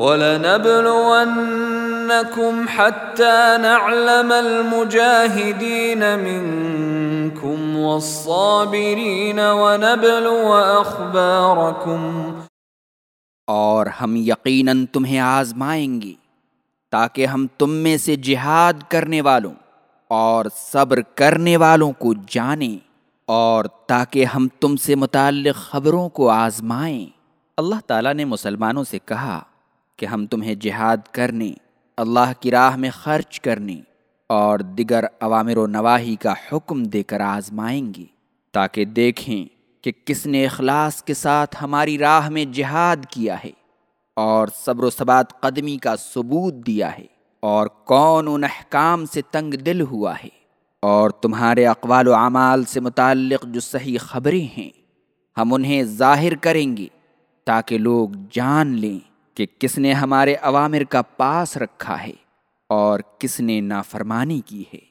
وَلَنَبْلُوَنَّكُمْ حَتَّى نَعْلَمَ الْمُجَاهِدِينَ مِنْكُمْ وَالصَّابِرِينَ وَنَبْلُوَ أَخْبَارَكُمْ. اور ہم یقیناً تمہیں آزمائیں گے تاکہ ہم تم میں سے جہاد کرنے والوں اور صبر کرنے والوں کو جانیں اور تاکہ ہم تم سے متعلق خبروں کو آزمائیں۔ اللہ تعالیٰ نے مسلمانوں سے کہا کہ ہم تمہیں جہاد کرنے اللہ کی راہ میں خرچ کرنے اور دیگر عوامر و نواحی کا حکم دے کر آزمائیں گے تاکہ دیکھیں کہ کس نے اخلاص کے ساتھ ہماری راہ میں جہاد کیا ہے اور صبر و ثبات قدمی کا ثبوت دیا ہے اور کون ان احکام سے تنگ دل ہوا ہے اور تمہارے اقوال و اعمال سے متعلق جو صحیح خبریں ہیں، ہم انہیں ظاہر کریں گے تاکہ لوگ جان لیں۔ کہ کس نے ہمارے عوامر کا پاس رکھا ہے اور کس نے نافرمانی کی ہے۔